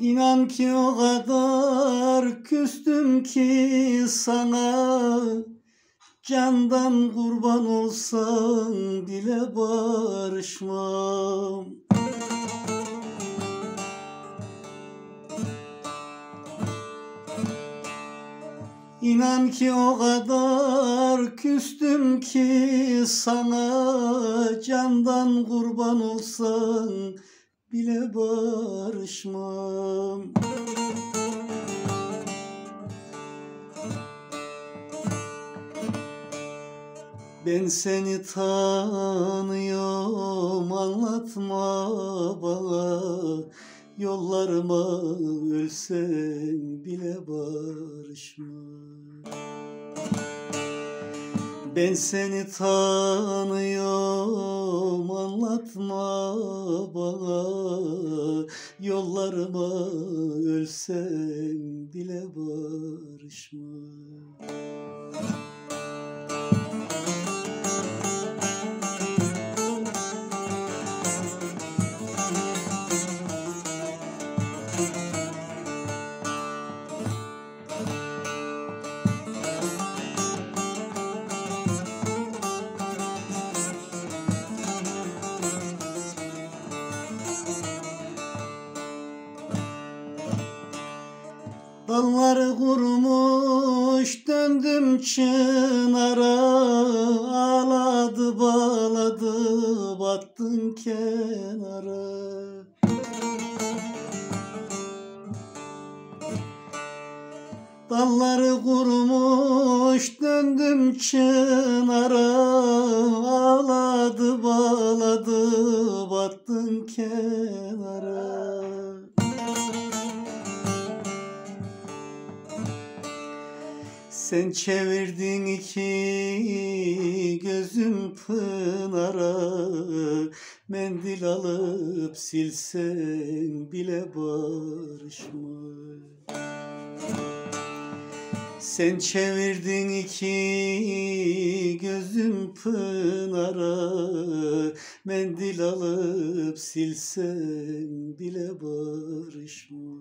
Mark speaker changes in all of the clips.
Speaker 1: İnan ki o kadar küstüm ki sana. Candan kurban olsan bile barışmam. İnan ki o kadar küstüm ki sana. Candan kurban olsan bile barışmam Ben seni tanıyorum anlatma bana. Yollarıma ölsen bile barışmam Ben seni tanıyorum anlatma bana. Yollarıma ölsen bile barışmam Dalları kurumuş döndüm çınara. Ağladı bağladı battın kenara. Dalları kurumuş döndüm çınara. Ağladı bağladı battın kenara Sen çevirdin iki gözüm pınara Mendil alıp silsen bile barışma Sen çevirdin iki gözüm pınara Mendil alıp silsen bile barışma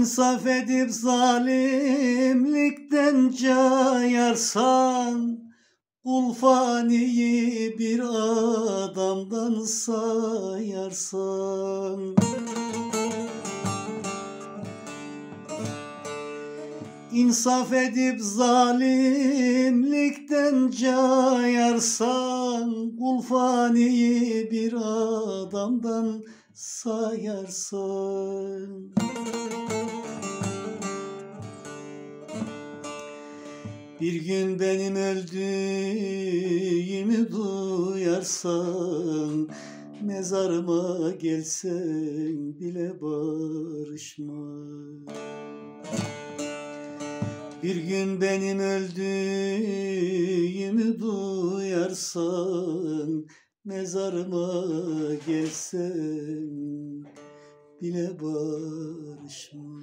Speaker 1: İnsaf edip zalimlikten cayarsan Kulfaniyi bir adamdan sayarsan. İnsaf edip zalimlikten cayarsan Kulfaniyi bir adamdan sayarsan Bir gün benim öldüğümü duyarsan Mezarıma gelsen bile barışma. Bir gün benim öldüğümü duyarsan Mezarıma gelsen bile barışma